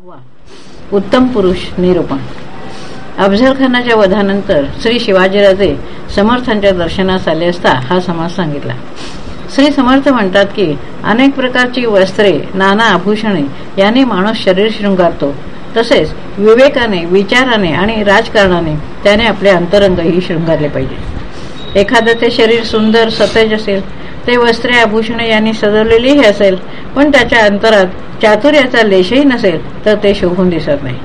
सहावा उत्तम पुरुष निरूपण. अफझल खानाच्या वधानंतर श्री शिवाजीराजे समर्थांच्या दर्शनास आले असता हा समाज सांगितला. श्री समर्थ म्हणतात की अनेक प्रकारची वस्त्रे नाना आभूषणे याने माणूस शरीर शृंगारतो. तसेच विवेकाने विचाराने आणि राजकारणाने त्याने आपले अंतरंगही शृंगारले पाहिजे. एखादं ते शरीर सुंदर सतेज असेल ते वस्त्रे आभूषणे यांनी सजवलेलीही असेल. पण त्याच्या अंतरात चातुर्याचा लेशही नसेल तर ते शोभून दिसत नाही.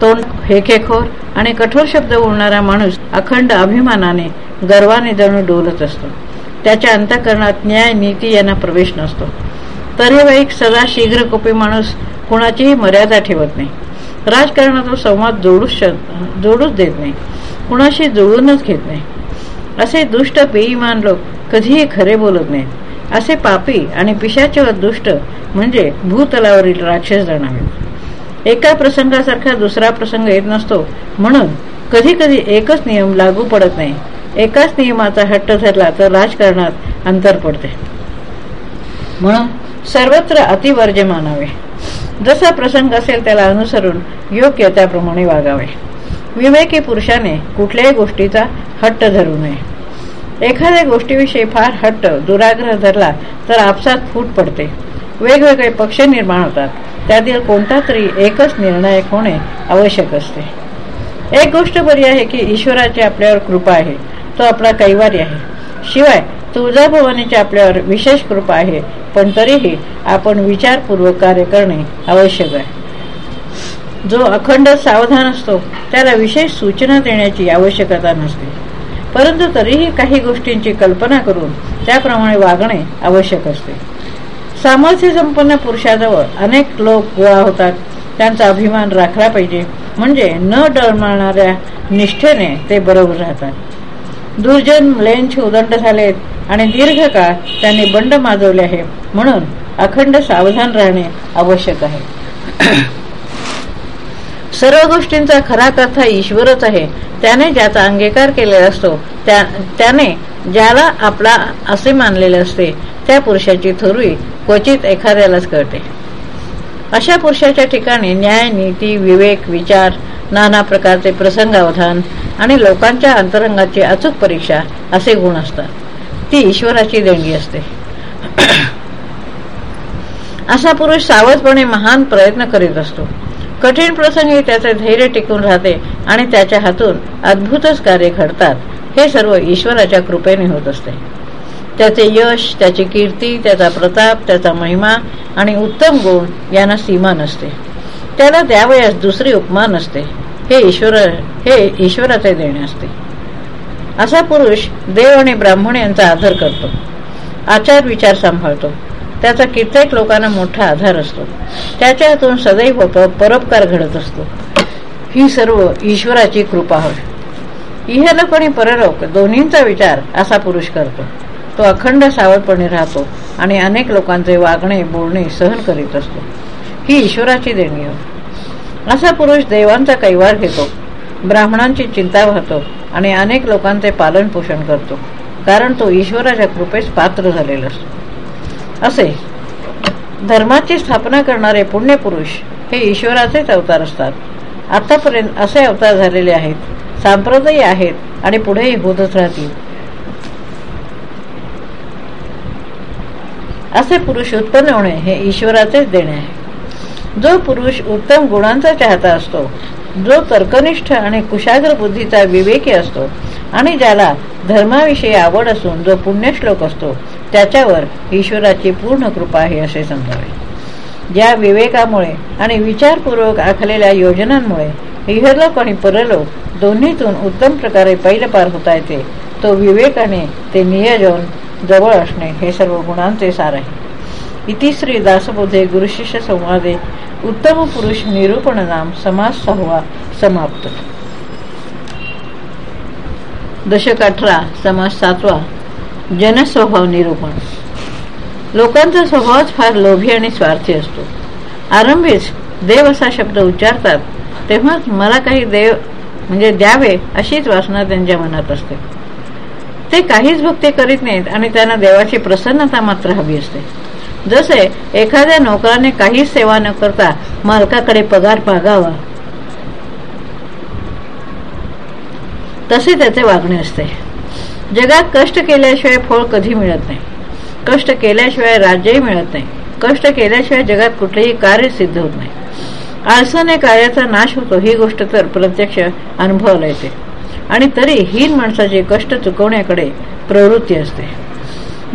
तोंड हेखेखोर आणि कठोर शब्द बोलणारा माणूस अखंड अभिमानाने गर्वाने जणू डोलत असतो. त्याच्या अंतकरणात न्याय नीती यांना प्रवेश नसतो. तरेवाईक सदा शीघ्रकोपी माणूस कुणाचीही मर्यादा ठेवत नाही. राजकारणात तो संवाद जोडूच जोडूच देत नाही. कुणाशी जुळूनच घेत नाही. असे दुष्ट बेईमान लोक कधीही खरे बोलत नाहीत. असे पापी आणि पिशाचे दुष्ट म्हणजे भूतलावरील राक्षस जाणावे एका प्रसंगासारखा दुसरा प्रसंग येत नसतो. म्हणून कधी कधी एकच नियम लागू पडत नाही. एकाच नियमाचा हट्ट धरला तर राजकारणात अंतर पडते. म्हणून सर्वत्र अतिवर्ज्य मानावे जसा प्रसंग असेल त्याला अनुसरून योग्य त्याप्रमाणे वागावे. विवेकी पुरुषाने कुठल्याही गोष्टीचा हट्ट धरू नये. एखाद्या गोष्टीविषयी फार हट्ट दुराग्रह धरला तर आपसात फूट पडते. वेगवेगळे पक्ष निर्माण होतात. त्यातील कोणता तरी एकच निर्णायक होणे आवश्यक असते. एक गोष्ट बरी आहे की ईश्वराची आपल्यावर कृपा आहे. तो आपला कैवारी आहे. शिवाय तुळजाभवानीची आपल्यावर विशेष कृपा आहे पण तरीही आपण विचारपूर्वक कार्य करणे आवश्यक आहे. जो अखंड सावधान असतो त्याला विशेष सूचना देण्याची आवश्यकता नसते. परंतु तरीही काही गोष्टींची कल्पना करून त्याप्रमाणे वागणे आवश्यक असते. सामर्थ्य संपन्न पुरुषाजवळ अनेक लोक गोळा होतात. त्यांचा अभिमान राखला पाहिजे. म्हणजे न डळमाळणाऱ्या निष्ठेने ते बरोबर राहतात. दुर्जन लेंच उदंड झालेत आणि दीर्घकाळ त्यांनी बंड माजवले आहे म्हणून अखंड सावधान राहणे आवश्यक आहे. सर्व गोष्टींचा खरा कथा ईश्वरच आहे. त्याने ज्याचा अंगीकार केलेला असतो त्याने ज्याला आपला असे मानलेले असते त्या पुरुषाची थोरवी क्वचित एखाद्यालाच कळते. अशा पुरुषाच्या ठिकाणी न्याय नीती विवेक विचार नाना प्रकारचे प्रसंगावधान आणि लोकांच्या अंतरंगाची अचूक परीक्षा असे गुण असतात. ती ईश्वराची देणगी असते. असा पुरुष सावधपणे महान प्रयत्न करीत असतो. कठीण प्रसंगी त्याचे धैर्य टिकून राहते आणि त्याच्या हातून अद्भुतच कार्य घडतात. हे सर्व ईश्वराच्या कृपेने होत असते. त्याचे यश त्याची कीर्ती त्याचा प्रताप त्याचा महिमा आणि उत्तम गुण यांना सीमा नसते. त्याला द्यावयास दुसरी उपमा नसते. हे ईश्वर हे ईश्वराचे देणे असते. असा पुरुष देव आणि ब्राह्मण यांचा आदर करतो. आचार विचार सांभाळतो. त्याचा कित्येक लोकांना मोठा आधार असतो. त्याच्या हातून सदैव परोपकार घडत असतो. ही सर्व ईश्वराची कृपा होय. इहलोक आणि परलोक दोन्हींचा विचार असा पुरुष करतो. तो अखंड सावधपणे राहतो आणि अनेक लोकांचे वागणे बोलणे सहन करीत असतो. ही ईश्वराची देणगी होय. असा पुरुष देवांचा कैवार घेतो ब्राह्मणांची चिंता वाहतो आणि अनेक लोकांचे पालन पोषण करतो. कारण तो ईश्वराच्या कृपेस पात्र झालेला असतो. असे. धर्माची स्थापना करणारे पुण्यपुरुष हे ईश्वराचेच अवतार असतात. आतापर्यंत असे अवतार झालेले आहेत. सांप्रदायी आहेत आणि पुढेही होतच राहतील. असे पुरुष उत्पन्न होणे हे ईश्वराचेच देणे आहे. जो पुरुष उत्तम गुणांचा चाहता असतो जो तर्कनिष्ठ आणि कुशाग्र बुद्धीचा विवेकी असतो आणि ज्याला धर्माविषयी आवड असून जो पुण्यश्लोक असतो त्याच्यावर ईश्वराची पूर्ण कृपा आहे असे समजावे ज्या विवेकामुळे आणि विचारपूर्वक आखलेल्या योजनांमुळे इहलोक आणि परलोक दोन्हीतून उत्तम प्रकारे पैलपार होता येते तो विवेकाने ते नियोजन जवळ असणे हे सर्व गुणांचे सार आहे. इतिश्री दासबोधे गुरुशिष्य संवादे उत्तम पुरुष निरूपण नाम समाज सहावा समाप्त. दशक अठरा समाज सातवा. जनस्वभाव निरूपण. लोकांचा स्वभावच फार लोभी आणि स्वार्थी असतो. आरंभीच देव असा शब्द उच्चारतात तेव्हाच मला काही देव म्हणजे द्यावे अशीच वासना त्यांच्या मनात असते. ते काहीच भक्ती करीत नाहीत आणि त्यांना देवाची प्रसन्नता मात्र हवी असते. जसे एखाद्या नोकराने काहीच सेवा न करता मालकाकडे पगार मागावा तसे त्याचे वागणे असते. जगात कष्ट केल्याशिवाय फळ कधी मिळत नाही. कष्ट केल्याशिवाय राज्यही मिळत नाही. कष्ट केल्याशिवाय जगात कुठलेही कार्य सिद्ध होत नाही. आळसाने कार्याचा नाश होतो ही गोष्ट तर प्रत्यक्ष अनुभवाला येते. आणि तरी हीन माणसाचे कष्ट चुकवण्याकडे प्रवृत्ती असते.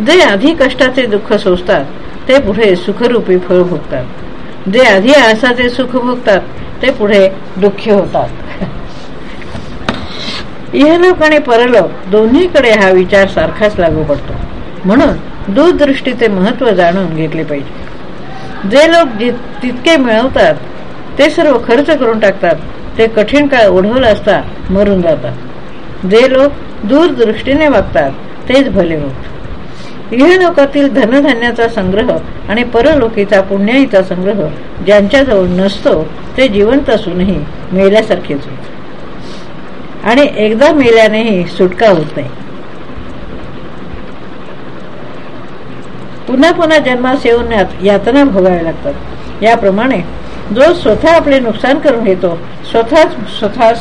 जे आधी कष्टाचे दुःख सोसतात ते पुढे सुखरूपी फळ भोगतात. जे आधी आळसाचे सुख भोगतात ते पुढे दुःखी होतात. इहलोक आणि परलोक दोन्हीकडे हा विचार सारखाच लागू पडतो. म्हणून दूरदृष्टीचे महत्त्व जाणून घेतले पाहिजे. जे लोक तितके मिळवतात ते सर्व खर्च करून टाकतात ते कठीण काळ ओढवला असता मरून जातात. जे लोक दूरदृष्टीने वागतात तेच भले होत इहलोकातील धनधान्याचा संग्रह आणि परलोकीचा पुण्याईचा संग्रह ज्यांच्याजवळ नसतो ते जिवंत असूनही मेल्यासारखेच होत. आणि एकदा मेल्यानेही सुटका होत नाही. पुन्हा पुन्हा जन्मास येऊन यातना भोगाव्या लागतात. याप्रमाणे जो स्वतः आपले नुकसान करून घेतो स्वतःच स्वतः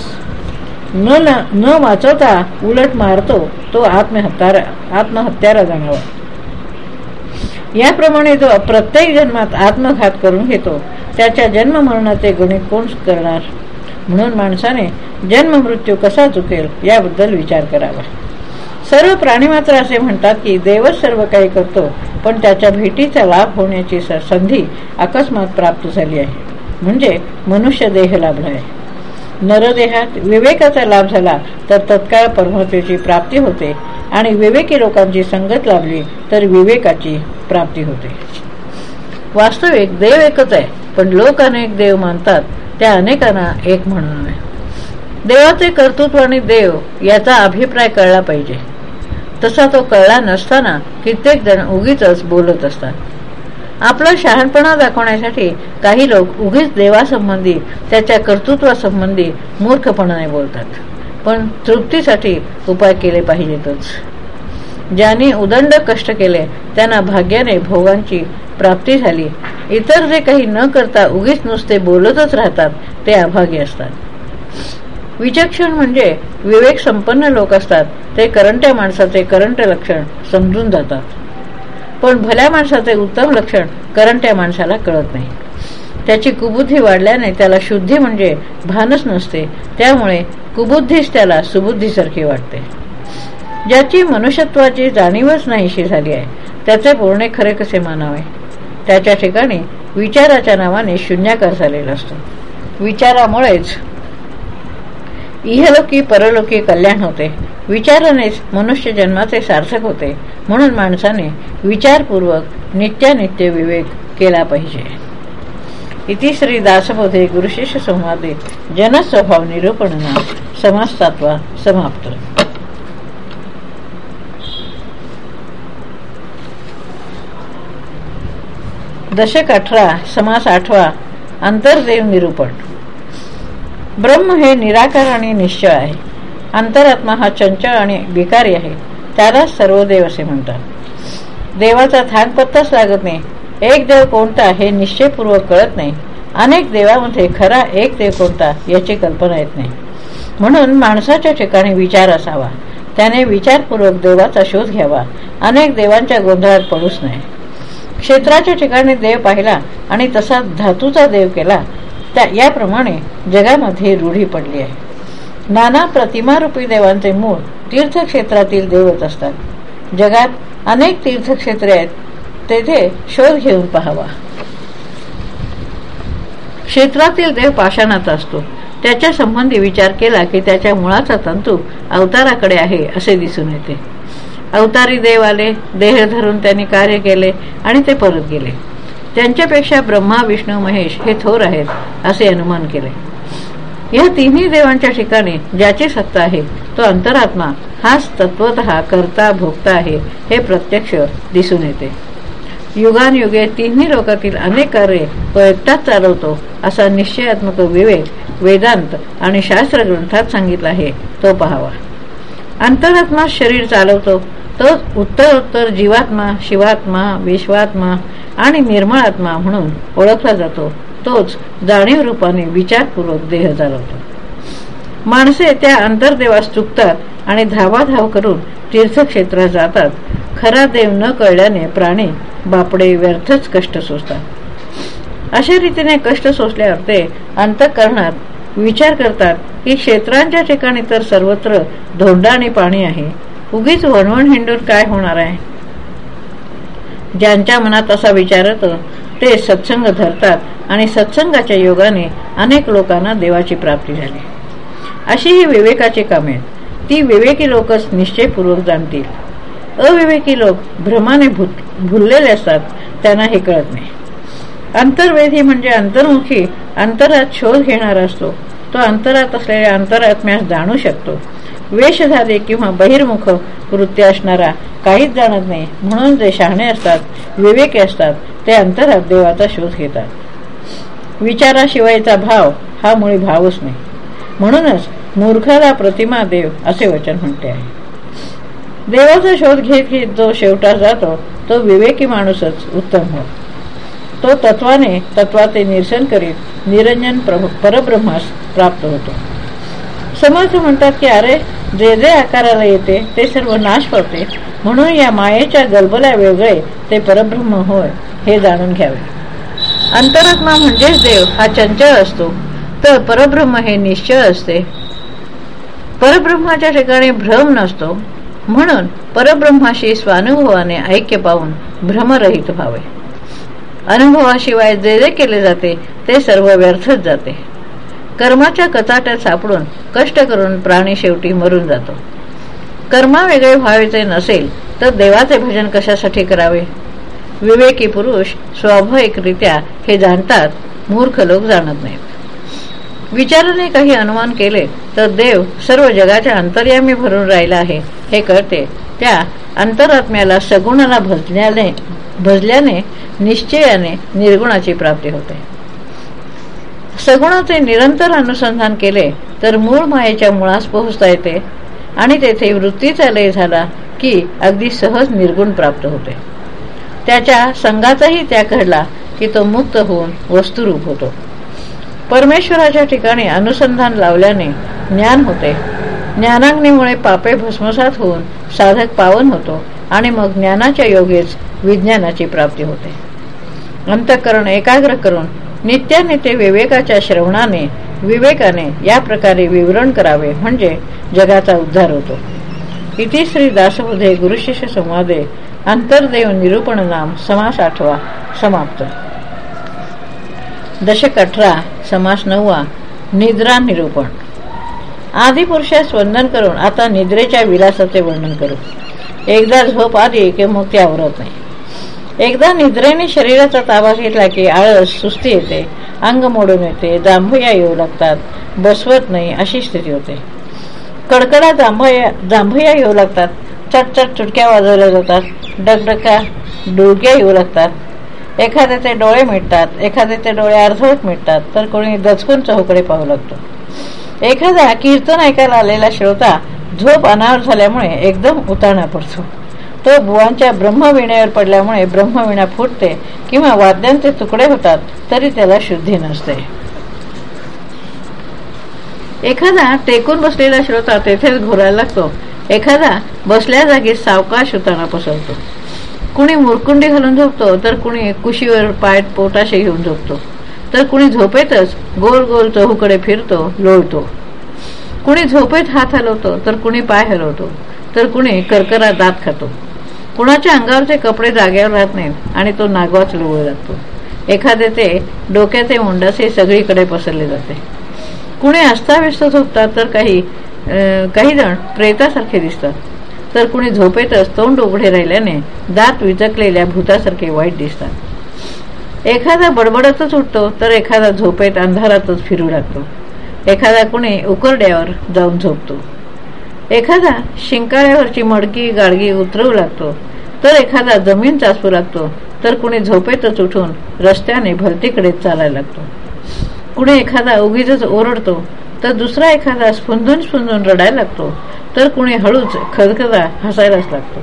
न न वाचवता उलट मारतो तो आत्महत्या आत्महत्याला जाणावा. याप्रमाणे जो प्रत्येक जन्मात आत्मघात करून घेतो त्याच्या जन्म मरणाचे गणित कोण करणार? म्हणून माणसाने जन्म मृत्यू कसा चुकेल याबद्दल विचार करावा. सर्व प्राणी मात्र असे म्हणतात की देवच सर्व काही करतो पण त्याच्या भेटीचा लाभ होण्याची संधी अकस्मात प्राप्त झाली आहे. म्हणजे मनुष्य देह लाभला आहे. नरदेहात विवेकाचा लाभ झाला तर तत्काळ परमात्म्याची प्राप्ती होते आणि विवेकी लोकांची संगत लाभली तर विवेकाची प्राप्ती होते. वास्तविक देव एकच आहे पण लोक अनेक देव मानतात त्या अनेकांना एक म्हणून देवाचे कर्तृत्व आणि देव याचा अभिप्राय कळला पाहिजे. तसा तो कळला नसताना कित्येक जण उगीच बोलत असतात. आपला शहाणपणा दाखवण्यासाठी काही लोक उगीच देवासंबंधी त्याच्या कर्तृत्वासंबंधी मूर्खपणाने बोलतात. पण तृप्तीसाठी उपाय केले पाहिजेतच. ज्यांनी उदंड कष्ट केले त्यांना भाग्याने भोगांची प्राप्ती झाली. इतर जे काही न करता उगीच नुसते बोलतच राहतात ते अभागी असतात. विचक्षण म्हणजे विवेक संपन्न लोक असतात ते करंट्या माणसाचे करंट लक्षण समजून जातात. पण भल्या माणसाचे उत्तम लक्षण करंट्या माणसाला कळत नाही. त्याची कुबुद्धी वाढल्याने त्याला शुद्धी म्हणजे भानच नसते त्यामुळे कुबुद्धीच त्याला सुबुद्धीसारखी वाटते. ज्याची मनुष्यत्वाची जाणीवच नाहीशी झाली आहे त्याचे बोलणे खरे कसे मानावे? त्याच्या ठिकाणी विचाराच्या नावाने शून्याकार झालेला असतो. विचारामुळेच इहलोकी परलोकी कल्याण होते. विचारानेच मनुष्य जन्माचे सार्थक होते म्हणून माणसाने विचारपूर्वक नित्यानित्य विवेक केला पाहिजे. इति श्री दासबोधे गुरुशिष्य संवादे जनस्वभाव निरूपणना समाजतात्वा समाप्त. दशक अठरा समास आठवा अंतर्देव निरूपण. ब्रह्म हे निराकार आणि निश्चय आहे. अंतरात्मा हा चंचल आणि विकारी आहे. त्यालाच सर्व देव असे म्हणतात. देवाचा थांगपत्ताच लागत नाही. एक देव कोणता हे निश्चयपूर्वक कळत नाही. अनेक देवामध्ये खरा एक देव कोणता याची कल्पना येत नाही. म्हणून माणसाच्या ठिकाणी विचार असावा. त्याने विचारपूर्वक देवाचा शोध घ्यावा. अनेक देवांच्या गोंधळात पडूच नाही क्षेत्राच्या ठिकाणी देव पाहिला आणि तसा धातूचा देव केला त्या याप्रमाणे जगामध्ये रूढी पडली आहे. नाना प्रतिमारूपी देवांचे मूळ तीर्थक्षेत्रातील देवच असतात. जगात अनेक तीर्थक्षेत्रे आहेत तेथे शोध घेऊन पाहावा. क्षेत्रातील देव पाषाणाचा असतो. त्याच्या संबंधी विचार केला की त्याच्या मुळाचा तंतू अवताराकडे आहे असे दिसून येते. अवतारी देव आले देह धरून त्यांनी कार्य केले आणि ते परत गेले. त्यांच्यापेक्षा ब्रह्मा विष्णू महेश हे थोर आहेत असे अनुमान केले. या तिन्ही देवांच्या ठिकाणी ज्याची सत्ता आहे तो अंतरात्मा हाच तत्वत करता भोगता आहे हे प्रत्यक्ष दिसून येते. युगानयुगे तिन्ही लोकातील अनेक कार्य तो एकटाच चालवतो असा निश्चयात्मक विवेक वेदांत आणि शास्त्र ग्रंथात सांगितला आहे तो पहावा. अंतरात्मा शरीर चालवतो तो उत्तर उत्तर जीवात्मा शिवात्मा विश्वात्मा आणि निर्मळात्मा म्हणून ओळखला जातो. तोच जाणीव रूपाने विचारपूर्वक देह चालवतो माणसे त्या अंतर्देवास चुकतात आणि धावाधाव करून तीर्थक्षेत्रात जातात. खरा देव न कळल्याने प्राणी बापडे व्यर्थच कष्ट सोसतात. अशा रीतीने कष्ट सोसल्यावर ते अंतकरणात विचार करतात की क्षेत्रांच्या ठिकाणी तर सर्वत्र धोंडा आणि पाणी आहे. उगीच वणवण हिंडून काय होणार आहे? ज्यांच्या मनात असा विचार येतो ते सत्संग धरतात आणि सत्संगाच्या योगाने अनेक लोकांना देवाची प्राप्ती झाली. अशी ही विवेकाची कामे ती विवेकी लोकच निश्चयपूर्वक जाणतील. अविवेकी लोक भ्रमाने भुललेले असतात त्यांना हे कळत नाही. अंतर्वेधी म्हणजे अंतर्मुखी अंतरात शोध घेणारा असतो. तो अंतरात असलेल्या अंतरात्म्यास जाणू शकतो. वेशधारी किंवा बहिर्मुख वृत्ती असणारा काहीच जाणत नाही. म्हणून जे शहाणे असतात विवेकी असतात ते अंतरात देवाचा शोध घेतात. विचाराशिवायचा भाव हा मुळी भावच नाही. म्हणूनच मूर्खाला प्रतिमा देव असे वचन म्हणते आहे. देवाचा शोध घेत घेत जो शेवटा जातो तो विवेकी माणूसच उत्तम हो तो तत्वाने तत्वाचे निरसन करीत निरंजन परब्रह्मास प्राप्त होतो. समर्थ म्हणतात की अरे जे जे आकाराला येते ते सर्व नाश पावते म्हणून या मायेच्या गलबल्या वेगळे ते परब्रह्म होय हे जाणून घ्यावे. अंतरात्मा म्हणजेच देव हा चंचल असतो तर परब्रह्म हे निश्चय असते. परब्रह्माच्या ठिकाणी भ्रम नसतो म्हणून परब्रह्माशी स्वानुभवाने ऐक्य पाहून भ्रमरहित व्हावे. अनुभवाशिवाय जे जे केले जाते ते सर्व व्यर्थच जाते. कर्माच्या कचाट्यात सापडून कष्ट करून प्राणी शेवटी मरून जातो. कर्मा वेगळे व्हायचे नसेल तर देवाचे भजन कशासाठी करावे? विवेकी पुरुष स्वाभाविकरित्या हे जाणतात मूर्ख लोक जाणत नाहीत. विचाराने काही अनुमान केले तर देव सर्व जगाच्या अंतर्यामी भरून राहिला आहे. हे कळते त्या अंतरात्म्याला सगुणाला भजल्याने भजल्याने निश्चयाने निर्गुणाची प्राप्ती होते. सगुणाचे निरंतर अनुसंधान केले तर मूळ मायेच्या मुळास पोहोचता येते. आणि तेथे वृत्तीचा लय झाला की अगदी सहज निर्गुण प्राप्त होते. त्याच्या संघाचाही त्याग घडला की तो मुक्त होऊन वस्तुरूप होतो. परमेश्वराच्या ठिकाणी अनुसंधान लावल्याने ज्ञान होते. ज्ञानाग्नीमुळे पापे भस्मसात होऊन साधक पावन होतो आणि मग ज्ञानाच्या योगेच विज्ञानाची प्राप्ती होते. अंतकरण एकाग्र करून नित्यानित्य विवेकाच्या श्रवणाने विवेकाने या प्रकारे विवरण करावे म्हणजे जगाचा उद्धार होतो. इति श्री दासबोधे गुरुशिष्य संवादे अंतर्देव निरूपण नाम समास आठवा समाप्त. दशक अठरा समास नववा निद्रा निरूपण. आदिपुरुषास वंदन करून आता निद्रेच्या विलासाचे वर्णन करू. एकदा झोप आली की मग ती आवरत नाही. एकदा निद्रेने शरीराचा ताबा घेतला की आळस सुस्ती येते अंग मोडून येते जांभया येऊ लागतात बसवत नाही अशी स्थिती होते. कडकडा जांभया जांभया येऊ लागतात चटचट चुटक्या वाजवल्या जातात डगडका डुळक्या येऊ लागतात. एखाद्याचे डोळे मिटतात एखाद्याचे डोळे अर्धवट मिटतात तर कोणी दचकून चहूकडे पाहू लागतो. एखादा कीर्तन ऐकायला आलेला श्रोता झोप अनावर झाल्यामुळे एकदम उताणा पडतो. तो बुवांच्या ब्रह्मविण्यावर पडल्यामुळे ब्रह्मविणा फुटते किंवा वाद्यांचे तुकडे होतात तरी त्याला शुद्धी नसते. एखादा टेकून बसलेला श्रोता तेथेच घोरायला लागतो. एखादा बसल्या जागी सावकाश होताना पसरतो. कुणी मुरकुंडी घालून झोपतो तर कुणी कुशीवर पाय पोटाशी घेऊन झोपतो. तर कुणी झोपेतच गोल गोल चहूकडे फिरतो लोळतो. कुणी झोपेत हात हलवतो तर कुणी पाय हलवतो. तर कुणी करकरा दात खातो. कुणाच्या अंगावरचे कपडे जाग्यावर राहत नाहीत आणि तो नागवाच लोळ लागतो. ते डोक्याचे मुंडासे सगळीकडे पसरले जाते. कुणी अस्ताव्यस्त झोपतात तर काही काही जण प्रेतासारखे दिसतात. तर कुणी झोपेतच तोंड उघडे राहिल्याने दात विचकलेल्या भूतासारखे वाईट दिसतात. एखादा बडबडतच उठतो तर एखादा झोपेत अंधारातच फिरू लागतो. एखादा कुणी उकरड्यावर जाऊन झोपतो. एखादा शिंकाळ्यावरची मडकी गाडगी उतरवू लागतो तर एखादा जमीन चाचू लागतो तर कुणी झोपेतच उठून रस्त्याने भलतीकडे चालायला लागतो. कुणी एखादा उगीच ओरडतो तर दुसरा एखादा स्फुंदून स्फुंदून रडायला लागतो तर कुणी हळूच खदखदा हसायलाच लागतो.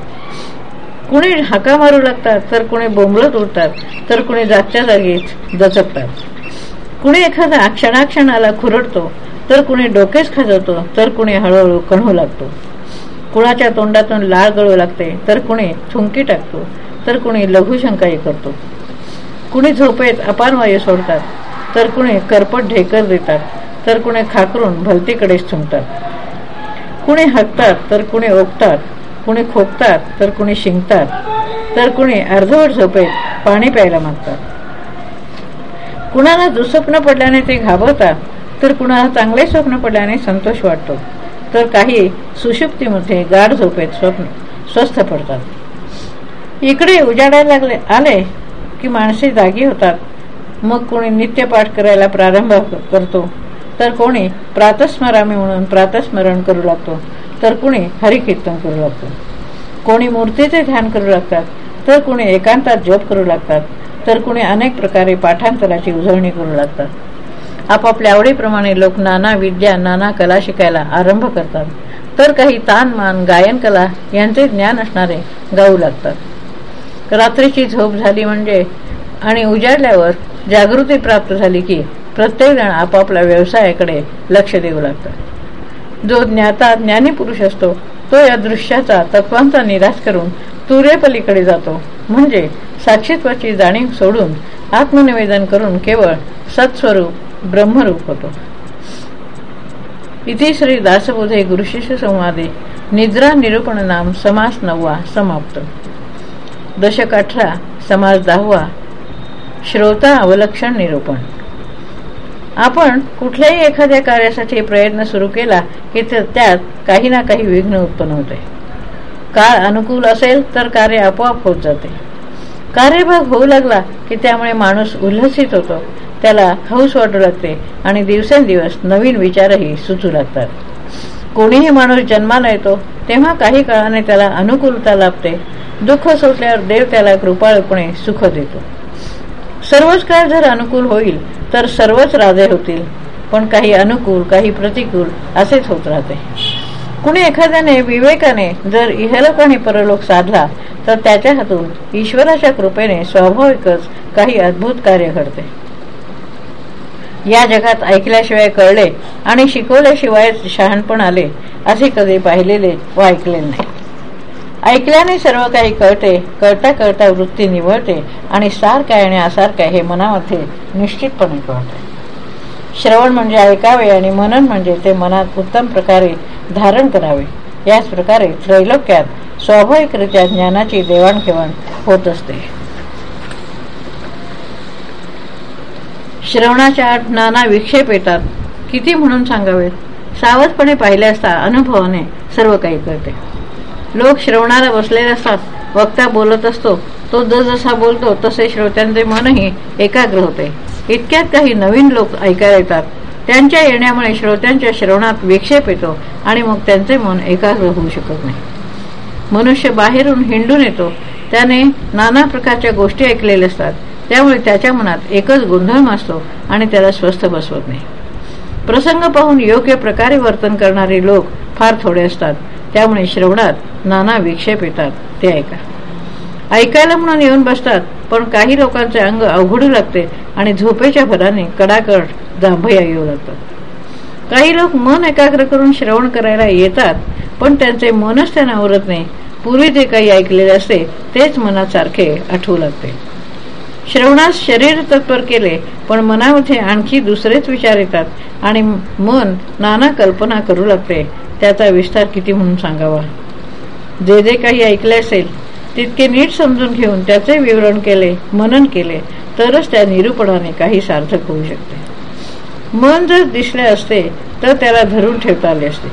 कुणी हाका मारू लागतात तर कुणी बोंबलत उडतात तर कुणी जागच्या जागीच दचकतात. कुणी एखादा क्षणाक्षणाला खुरडतो तर कुणी डोकेच खाजवतो तर कुणी हळूहळू कणू लागतो. कुणाच्या तोंडातून लाळ गळू लागते तर कुणी थुंकी टाकतो तर कुणी लघुशंकाही करतो. कुणी झोपेत अपान वायू सोडतात तर कुणी करपट ढेकर देतात तर कुणी खाकरून भलतीकडेच थुंकतात कुणी हकतात तर कुणी ओकतात कुणी खोकतात तर कुणी शिंकतात तर कुणी अर्धवट झोपेत पाणी प्यायला मागतात. कुणाला दुस्वप्न पडल्याने ते घाबरतात तर कुणाला चांगले स्वप्न पडल्याने संतोष वाटतो. तर काही सुषुप्तीमध्ये गाढ झोपेत स्वप्न स्वस्थ पडतात. इकडे उजाडायला लागले आले की माणसे जागी होतात. मग कोणी नित्यपाठ करायला प्रारंभ करतो. तर कोणी प्रातस्मरामी म्हणून प्रातस्मरण करू लागतो. तर कुणी हरिकीर्तन करू लागतो. कोणी मूर्तीचे ध्यान करू लागतात. तर कुणी एकांतात जप करू लागतात. तर कुणी अनेक प्रकारे पाठांतराची उजळणी करू लागतात. आपापल्या आवडीप्रमाणे लोक नाना विद्या नाना कला शिकायला आरंभ करतात. तर काही तानमान गायन कला यांचे ज्ञान असणारे गाऊ लागतात. रात्रीची झोप झाली म्हणजे आणि उजाडल्यावर जागृती प्राप्त झाली की प्रत्येकजण आपापल्या व्यवसायाकडे लक्ष देऊ लागतात. जो ज्ञाता ज्ञानी पुरुष असतो तो या दृश्याचा तत्वांचा निराश करून तुरेपलीकडे जातो. म्हणजे साक्षीत्वाची जाणीव सोडून आत्मनिवेदन करून केवळ सत्स्वरूप ब्रह्मरूप होतो. इथे श्री दासबोधे गुरुशिष्य संवादे निद्रा निरूपण नाम समास नववा समाप्त. दशक अठरा समास दहावा श्रोता अवलक्षण निरूपण. आपण कुठल्याही एखाद्या कार्यासाठी प्रयत्न सुरू केला की त्यात काही ना काही विघ्न उत्पन्न होते. काळ अनुकूल असेल तर कार्य आपोआप होत जाते. कार्यभाग होऊ लागला की त्यामुळे माणूस उल्हसित होतो. त्याला हौस वाटू लागते आणि दिवसेंदिवस नवीन विचारही सुचू लागतात. कोणीही माणूस जन्माला येतो तेव्हा काही काळाने त्याला अनुकूलता लाभते. दुःख सोसल्यावर देव त्याला कृपाळपणे सुख देतो. सर्वच काळ जर अनुकूल होईल तर सर्वच राजे होतील. पण काही अनुकूल काही प्रतिकूल असेच होत राहते. कुणी एखाद्याने विवेकाने जर इहलोक आणि परलोक साधला तर त्याच्या हातून ईश्वराच्या कृपेने स्वाभाविकच काही अद्भुत कार्य घडते. या जगात ऐकल्याशिवाय कळले आणि शिकवल्याशिवाय शहाणपण आले असे कधी पाहिलेले व ऐकले नाही. ऐकल्याने सर्व काही कळते कळता कळता वृत्ती निवळते आणि सार काय आणि असार काय हे मनामध्ये निश्चितपणे कळते. श्रवण म्हणजे ऐकावे आणि मनन म्हणजे ते मनात उत्तम प्रकारे धारण करावे. याच प्रकारे त्रैलोक्यात स्वाभाविकरित्या ज्ञानाची देवाणघेवाण होत असते. श्रवणाच्या नाना विक्षेप येतात. किती म्हणून सांगावेत सावधपणे पाहिले असता अनुभवाने सर्व काही करते लोक श्रवणाला बसलेले असतात. वक्ता बोलत असतो. तो जसा बोलतो तसे श्रोत्यांचे मनही एकाग्र होते. इतक्यात काही नवीन लोक ऐकायला येतात. त्यांच्या येण्यामुळे श्रोत्यांच्या श्रवणात विक्षेप येतो आणि मग त्यांचे मन एकाग्र होऊ शकत नाही. मनुष्य बाहेरून हिंडून येतो. त्याने नाना प्रकारच्या गोष्टी ऐकलेल्या असतात. त्यामुळे त्याच्या मनात एकच गोंधळ असतो आणि त्याला स्वस्थ बसवत नाही. प्रसंग पाहून योग्य प्रकारे वर्तन करणारे लोक फार थोडे असतात. त्यामुळे श्रवणात नाना विक्षेप येतात. ते ऐका. ऐकायला म्हणून येऊन बसतात पण काही लोकांचे अंग अवघडू लागते आणि झोपेच्या भराने कडाकड जांभया येऊ लागतात. काही लोक मन एकाग्र करून श्रवण करायला येतात पण त्यांचे मनच त्यांना आवरत नाही. पूर्वी जे काही ऐकलेले असते तेच मनात सारखे आठवू लागते. श्रवणास शरीर तत्पर केले पण मनामध्ये आणखी दुसरेच विचार येतात आणि मन नाना कल्पना करू लागते. त्याचा विस्तार किती म्हणून सांगावा? जे जे काही ऐकले असेल तितके नीट समजून घेऊन त्याचे विवरण केले मनन केले तरच त्या निरूपणाने काही सार्थक होऊ शकते. मन जर दिसले असते तर त्याला धरून ठेवता आले असते.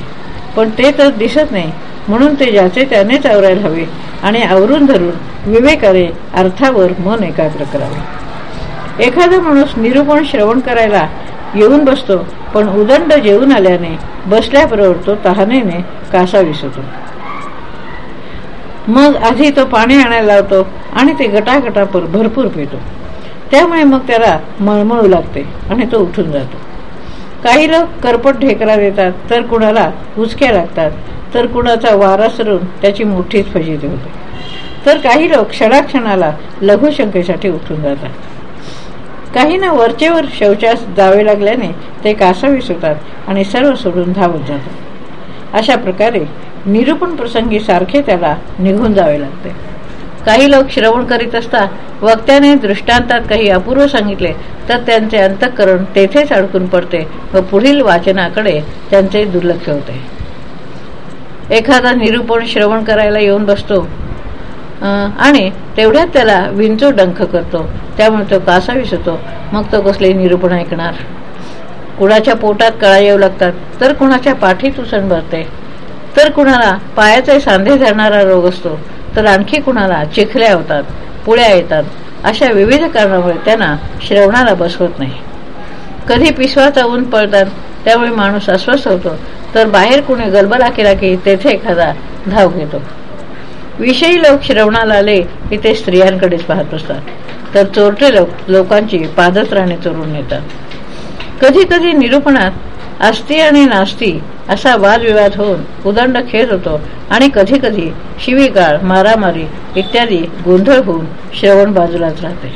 पण ते तर दिसत नाही म्हणून ते ज्याचे त्यानेच आवरायला हवे. आणि आवरून धरून विवेकाने अर्थावर मन एकाग्र करावे. एखादा माणूस निरूपण श्रवण करायला येऊन बसतो पण उदंड जेवून आल्याने बसल्याबरोबर तो तहानेने कासा विसरतो. मग आधी तो पाणी आणायला लावतो आणि ते गटागटा भरपूर पितो. त्यामुळे मग त्याला मळमळू लागते आणि तो उठून जातो. काही लोक करपट ढेकरा देतात तर कुणाला उचक्या लागतात तर कुणाचा वारा सरून त्याची मोठीच फजिती होते तर काही लोक क्षणाक्षणाला लघुशंकेसाठी उठून जातात. काहींना वरचेवर शौचास जावे लागल्याने ते कासावीस होतात आणि सर्व सोडून धावत जातात. अशा प्रकारे निरूपण प्रसंगी सारखे त्याला निघून जावे लागते. काही लोक श्रवण करीत असता वक्त्याने दृष्टांतात काही अपूर्व सांगितले तर त्यांचे अंतःकरण तेथेच अडकून पडते व पुढील वाचनाकडे त्यांचे दुर्लक्ष होते. एखादा निरूपण श्रवण करायला येऊन बसतो आणि तेवढ्यात त्याला विंचू डंख करतो त्यामुळे तो कासा विसतो मग तो कसले निरूपण ऐकणार? कुणाच्या पोटात कळा येऊ लागतात तर कुणाच्या पाठीत उसन भरते तर कुणाला पायाचे सांधे धरणारा रोग असतो तर आणखी कुणाला चिखल्या होतात पुळ्या येतात अशा विविध कारणामुळे त्यांना श्रवणाला बसवत नाही. कधी पिशवाचा ऊन पळतात त्यामुळे माणूस अस्वस्थ होतो तर बाहेर कुणी गलबला केला की तेथे एखादा धाव घेतो. विषयी लोक श्रवणाला आले की ते स्त्रियांकडेच पाहत असतात तर चोरटे लोक लोकांची पादत्राणे चोरून नेतात. कधी कधी निरूपणात आस्ती आणि नास्ती असा वादविवाद होऊन उदंड खेळ होतो आणि कधी कधी शिवीगाळ मारामारी इत्यादी गोंधळ होऊन श्रवण बाजूलाच राहते.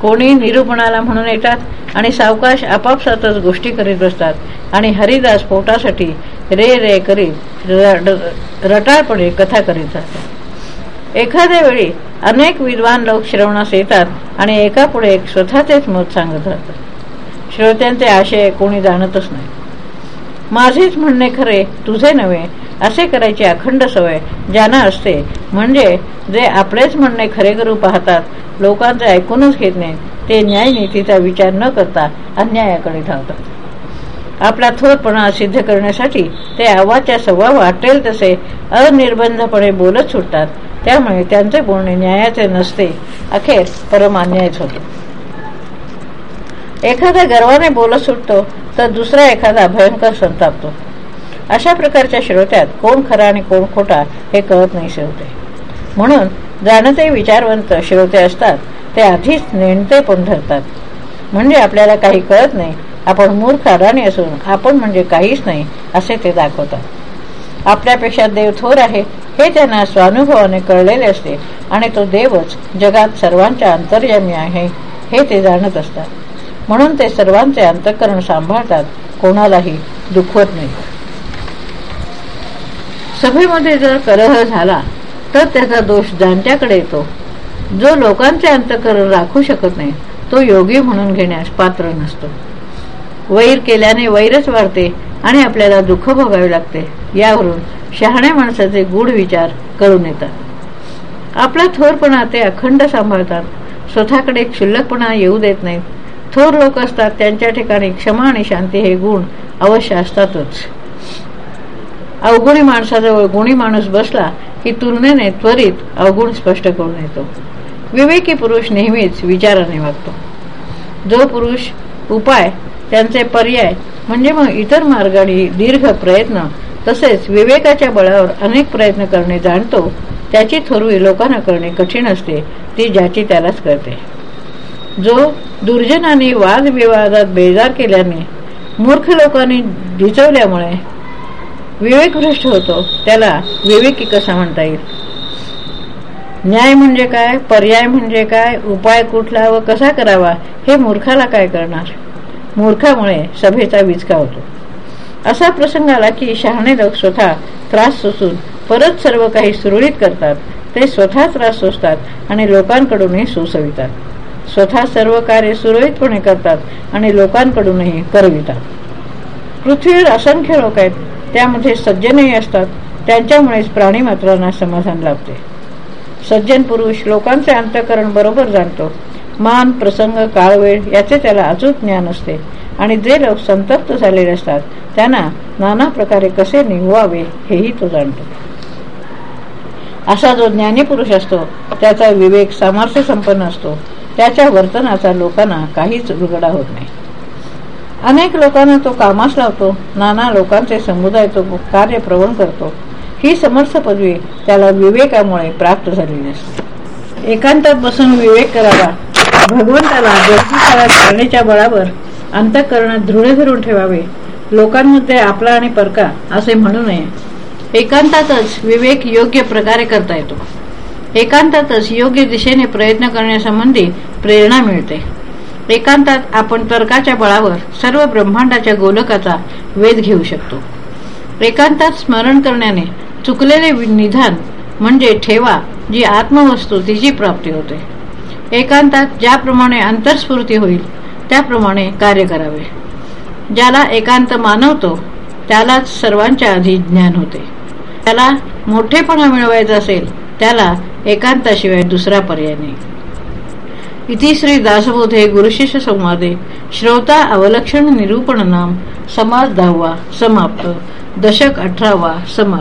कोणी निरूपणाला म्हणून येतात आणि सावकाश आपापसातच गोष्टी करीत बसतात आणि हरिदास पोटासाठी रे रे करीत रटाळपणे कथा करीत जातात. एखाद्या वेळी अनेक विद्वान लोक श्रवणास येतात आणि एकापुढे एक स्वतःचेच मत सांगत राहतात. श्रोत्यांचे आशय कोणी जाणतच नाही. माझेच म्हणणे खरे तुझे नव्हे असे करायची अखंड सवय ज्यांना असते. म्हणजे जे आपलेच म्हणणे खरे करू पाहतात लोकांचे ऐकूनच घेत नाही ते न्यायनीतीचा विचार न करता अन्यायाकडे धावतात. आपला थोरपणा सिद्ध करण्यासाठी ते आवाच्या सव्वा वाटेल तसे अनिर्बंधपणे बोलत सुटतात. त्यामुळे त्यांचे बोलणे न्यायाचे नसते. अखेर परम अन्यायच एखादा गर्वाने बोलत सुटतो तर दुसरा एखादा भयंकर संतापतो. अशा प्रकारच्या श्रोत्यात कोण खरा आणि कोण खोटा हे कळत नाही शेवते म्हणून जाणते विचारवंत श्रोते असतात ते आधीच नेणते पण धरतात. म्हणजे आपल्याला काही कळत नाही आपण मूर्ख अडाणी असून आपण म्हणजे काहीच नाही असे ते दाखवतात. आपल्यापेक्षा देव थोर आहे हे त्यांना स्वानुभवाने कळलेले असते आणि तो देवच जगात सर्वांच्या अंतर्यामी आहे हे ते जाणत असतात. म्हणून ते सर्वांचे अंतकरण सांभाळतात. कोणालाही दुखवत नाही. सभेमध्ये जर कलह झाला तर त्याचा दोष जाणत्याकडे येतो. जो लोकांचे अंतकरण राखू शकत नाही तो योगी म्हणून घेण्यास पात्र नसतो. वैर केल्याने वैरच वाढते आणि आपल्याला दुःख भोगावे लागते. यावरून शहाण्या माणसाचे गुढ विचार करून येतात. आपला थोरपणा ते अखंड सांभाळतात. स्वतःकडे क्षुल्लकपणा येऊ देत नाहीत. थोर लोक असतात त्यांच्या ठिकाणी क्षमा आणि शांती हे गुण अवश्य असतातच. अवगुणी माणसाजवळ गुणी माणूस बसला की तुलनेने त्वरित अवगुण स्पष्ट करून येतो. विवेकी पुरुष नेहमीच विचाराने वागतो. जो पुरुष उपाय त्यांचे पर्याय म्हणजे मग इतर मार्गाने दीर्घ प्रयत्न तसेच विवेकाच्या बळावर अनेक प्रयत्न करणे जाणतो त्याची थोरवी लोकांना करणे कठीण असते ती ज्याची त्यालाच करते. जो दुर्जनाने वादविवादात बेजार केल्याने मूर्ख लोकांनी ढिचवल्यामुळे विवेकभ्रष्ट होतो त्याला विवेकी कसा म्हणता येईल? न्याय म्हणजे काय? पर्याय म्हणजे काय? उपाय कुठला व कसा करावा? हे मूर्खाला काय करणार? मूर्खामुळे सभेचा विचका होतो. असा प्रसंग आला की शहाणे लोक स्वतः त्रास सोसून परत सर्व काही सुरळीत करतात. ते स्वतः त्रास सोसतात आणि लोकांकडूनही सुसवितात. स्वतः सर्व कार्य सुरळीतपणे करतात आणि लोकांकडूनही करवितात. पृथ्वीवर असंख्य लोक आहेत त्यामध्ये सज्जनही असतात त्यांच्यामुळेच प्राणी मात्रांना समाधान लाभते. सज्जन पुरुष लोकांचे अंतकरण बरोबर जाणतो. मान प्रसंग काळवेळ याचे त्याला अचूक ज्ञान असते. आणि जे लोक संतप्त झालेले असतात त्यांना नाना प्रकारे कसे निघवावे हेही तो जाणतो. असा जो ज्ञानी पुरुष असतो त्याचा विवेक सामर्थ्य संपन्न असतो. त्याच्या वर्तनाचा लोकांना काहीच उलगडा होत नाही. अनेक लोकांना तो कामास लावतो नाना लोकांचे समुदाय तो कार्य प्रवण करतो. ही समर्थ पदवी त्याला विवेकामुळे प्राप्त झालेली असते. एकांतात बसून विवेक करावा भगवंताला काळात करण्याच्या बळावर अंतःकरणात दृढ धरून ठेवावे लोकांमध्ये आपला आणि परका असे म्हणू नये. एकांतातच विवेक योग्य प्रकारे करता येतो. एकांतातच योग्य दिशेने प्रयत्न करण्यासंबंधी प्रेरणा मिळते. एकांतात आपण तर्काच्या बळावर सर्व ब्रह्मांडाच्या गोलकाचा वेध घेऊ शकतो. एकांतात स्मरण करण्याने चुकलेले निधान म्हणजे ठेवा जी आत्मवस्तू तिची प्राप्ती होते. एकांतात ज्याप्रमाणे अंतर्स्फूर्ती होईल त्याप्रमाणे कार्य करावे. ज्याला एकांत मानवतो त्यालाच सर्वांच्या आधी ज्ञान होते. त्याला मोठेपणा मिळवायचा असेल त्याला एकांताशिवाय दुसरा पर्याय नाही. इति श्री दासबोधे गुरुशिष्य संवादे. श्रोता अवलक्षण निरूपण नाम समाज दहावा समाप्त. दशक अठरावा समाप्त.